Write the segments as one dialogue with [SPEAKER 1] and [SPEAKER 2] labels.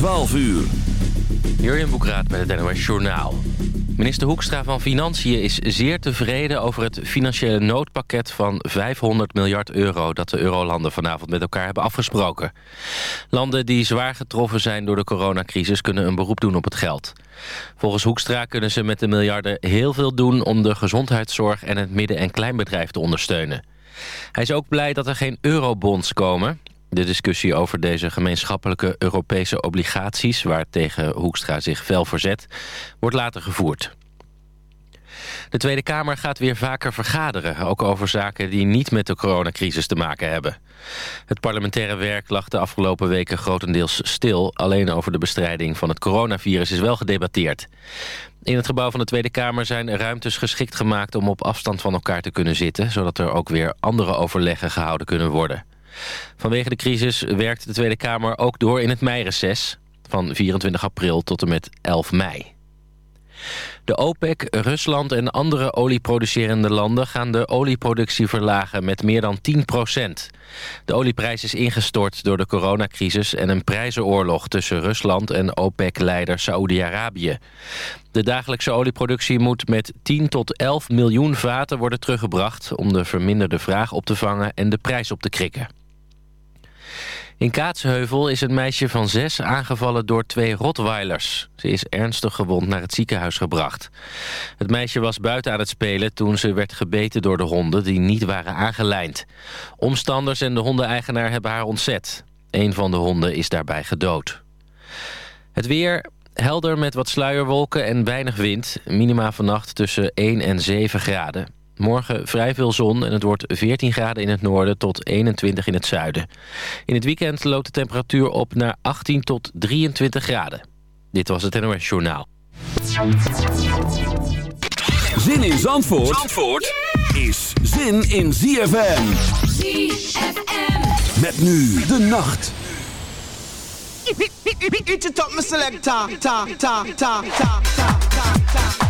[SPEAKER 1] 12 uur.
[SPEAKER 2] Jurjen Boekraat met het NOS Journaal. Minister Hoekstra van Financiën is zeer tevreden over het financiële noodpakket van 500 miljard euro dat de eurolanden vanavond met elkaar hebben afgesproken. Landen die zwaar getroffen zijn door de coronacrisis kunnen een beroep doen op het geld. Volgens Hoekstra kunnen ze met de miljarden heel veel doen om de gezondheidszorg en het midden- en kleinbedrijf te ondersteunen. Hij is ook blij dat er geen eurobonds komen. De discussie over deze gemeenschappelijke Europese obligaties... waar tegen Hoekstra zich fel verzet, wordt later gevoerd. De Tweede Kamer gaat weer vaker vergaderen... ook over zaken die niet met de coronacrisis te maken hebben. Het parlementaire werk lag de afgelopen weken grotendeels stil. Alleen over de bestrijding van het coronavirus is wel gedebatteerd. In het gebouw van de Tweede Kamer zijn ruimtes geschikt gemaakt... om op afstand van elkaar te kunnen zitten... zodat er ook weer andere overleggen gehouden kunnen worden. Vanwege de crisis werkt de Tweede Kamer ook door in het meireces... van 24 april tot en met 11 mei. De OPEC, Rusland en andere olieproducerende landen gaan de olieproductie verlagen met meer dan 10 procent. De olieprijs is ingestort door de coronacrisis en een prijzenoorlog tussen Rusland en OPEC-leider Saoedi-Arabië. De dagelijkse olieproductie moet met 10 tot 11 miljoen vaten worden teruggebracht om de verminderde vraag op te vangen en de prijs op te krikken. In Kaatsheuvel is een meisje van zes aangevallen door twee rotweilers. Ze is ernstig gewond naar het ziekenhuis gebracht. Het meisje was buiten aan het spelen toen ze werd gebeten door de honden die niet waren aangelijnd. Omstanders en de hondeneigenaar hebben haar ontzet. Een van de honden is daarbij gedood. Het weer helder met wat sluierwolken en weinig wind. Minima vannacht tussen 1 en 7 graden. Morgen vrij veel zon en het wordt 14 graden in het noorden tot 21 in het zuiden. In het weekend loopt de temperatuur op naar 18 tot 23 graden. Dit was het NOS Journaal.
[SPEAKER 1] Zin in Zandvoort, Zandvoort is zin in ZFM.
[SPEAKER 3] ZFM.
[SPEAKER 1] Met nu de nacht.
[SPEAKER 4] Eat it up, my selector. Ta, ta, ta, ta, ta, ta, ta.
[SPEAKER 5] sun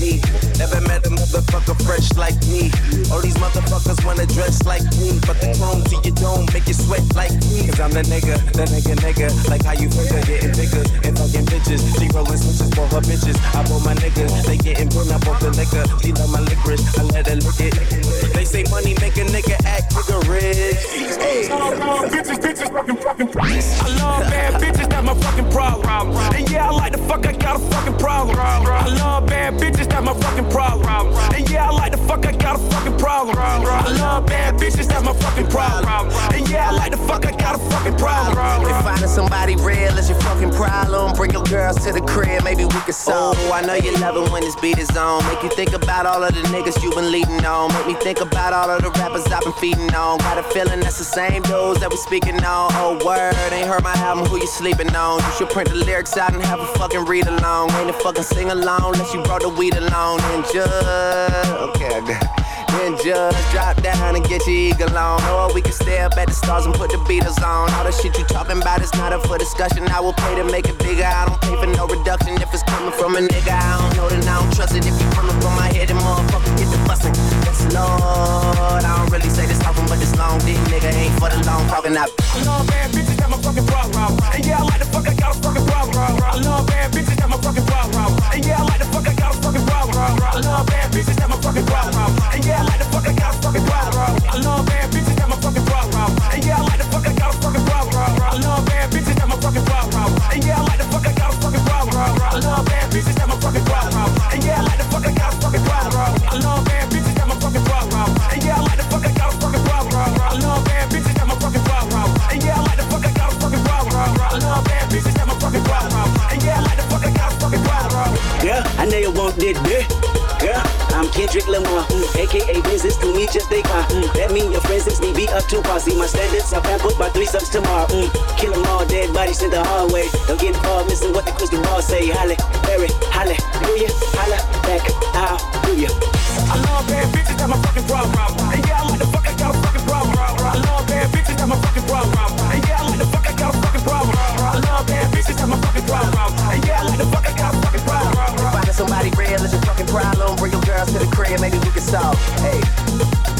[SPEAKER 3] Me.
[SPEAKER 6] Never met a motherfucker fresh like me. All these motherfuckers wanna dress like me. But the chrome to your dome make you sweat like me. Cause I'm the nigga, the nigga, nigga. Like how you figure, getting bigger and fucking bitches. She rolling switches for her bitches. I bought my niggas, they getting burned up off the liquor. She love my licorice, I let her lick it. They say money make a nigga act nigga rich.
[SPEAKER 5] I love bad bitches, that's my fucking problem. And yeah, I like the fuck, I got a fucking problem. I love bad bitches, that's my fucking problem. And yeah, I like the fuck, I got a fucking problem. I love bad bitches, that's my fucking problem. And yeah, I like the fuck, I got a fucking problem.
[SPEAKER 7] If finding somebody real is your fucking problem, bring your girls to the crib, maybe we can solve. Oh, I know you love it when this beat is on. Make you think about all of the niggas you been leading on. Make me think about all of the rappers I've been feeding on. Got a feeling that's the same dudes that we speaking on. Oh, word, ain't heard my album, who you sleeping on? You should print the lyrics out and have a fucking read along. Ain't a fucking sing along unless you brought the weed along. And just, okay, I just drop down and get your eagle on. Or we can stay up at the stars and put the Beatles on. All the shit you talking about is not up for discussion. I will pay to make it bigger. I don't pay for no reduction if it's coming from a nigga. I don't know then I don't trust it. If you coming from my head, then motherfucker get the bustin'. Yes, Lord. I don't really say this often, but this long dick nigga ain't for the long talking. I
[SPEAKER 5] My fucking problem. And yeah, I like the fuck, I got a fucking problem. I love bad bitches, that's my fucking problem. And yeah, I like the fuck, I got a fucking problem. I love bad bitches, fucking problem. And yeah, I like the fuck, Yeah,
[SPEAKER 8] I'm Kendrick Lamar, mm, aka business to me just they car. Mm, that mean your friends is me be up to par. See my standards, I put my three subs tomorrow. Mm, kill 'em all, dead bodies in the hallway. Don't get involved, missing what the crystal ball say. Halle, Berry, hallelujah, holla back, how do you?
[SPEAKER 5] I love bad bitches, that's my fucking problem. And yeah, I like the fuck, I got a fucking problem. I love bad bitches, that's my fucking problem.
[SPEAKER 7] To the crib, maybe we can solve. Hey.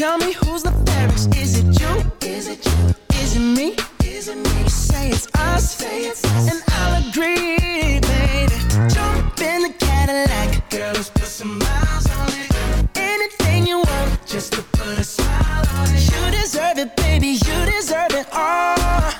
[SPEAKER 9] tell me who's the fairest. Is it you? Is it you? Is it me? Is it? Say it's us. Say it's us. And I'll agree, baby. Jump in the Cadillac. Girl, let's put some miles on it. Anything you want, just to put a smile on it. You deserve it, baby. You deserve it all.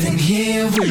[SPEAKER 10] Then here we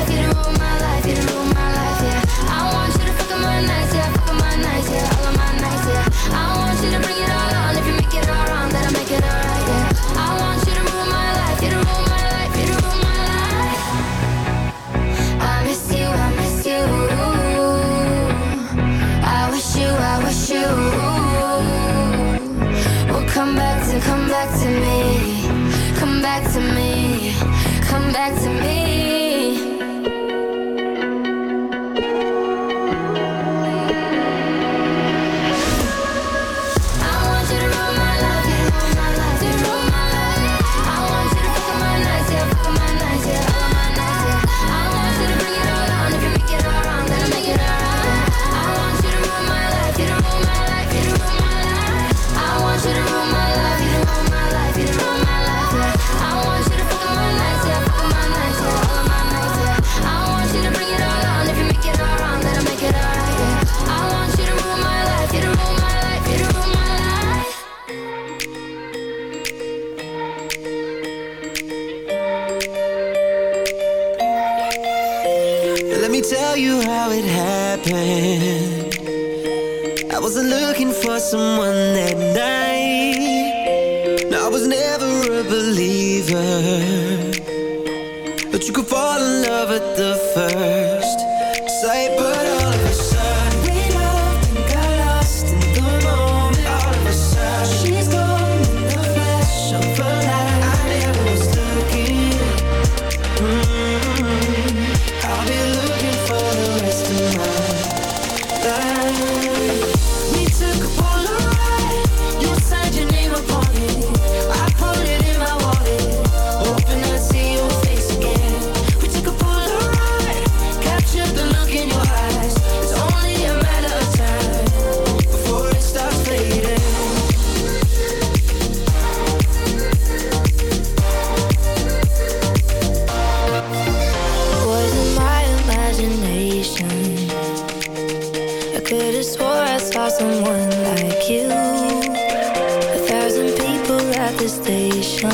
[SPEAKER 9] At the
[SPEAKER 10] station.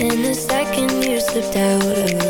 [SPEAKER 10] And the second you slipped out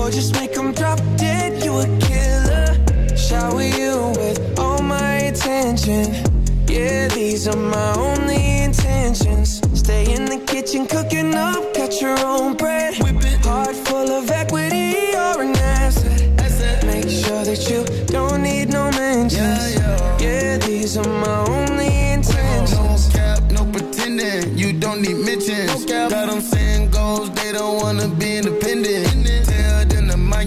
[SPEAKER 11] or just make them drop dead, you a killer. Shower you with all my attention. Yeah, these are my only intentions. Stay in the kitchen cooking up, cut your own bread. Heart full of equity, you're an asset,
[SPEAKER 12] asset.
[SPEAKER 11] Make sure that you don't need no mentions. Yeah,
[SPEAKER 12] yeah.
[SPEAKER 11] yeah
[SPEAKER 9] these are my only intentions.
[SPEAKER 12] No cap, no pretending, you don't need mentions. No Got them saying goals, they don't wanna be independent.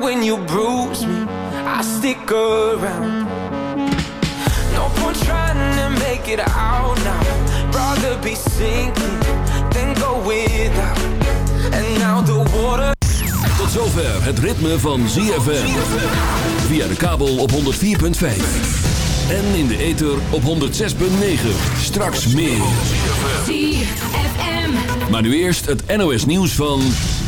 [SPEAKER 9] when you bruise me, I stick around. No point trying to make it out now. Rather be sinking than go without. And now the water.
[SPEAKER 1] Tot zover het ritme van ZFM. Via de kabel op 104.5. En in de ether op 106.9. Straks meer.
[SPEAKER 13] ZFM.
[SPEAKER 1] Maar nu eerst het NOS nieuws van...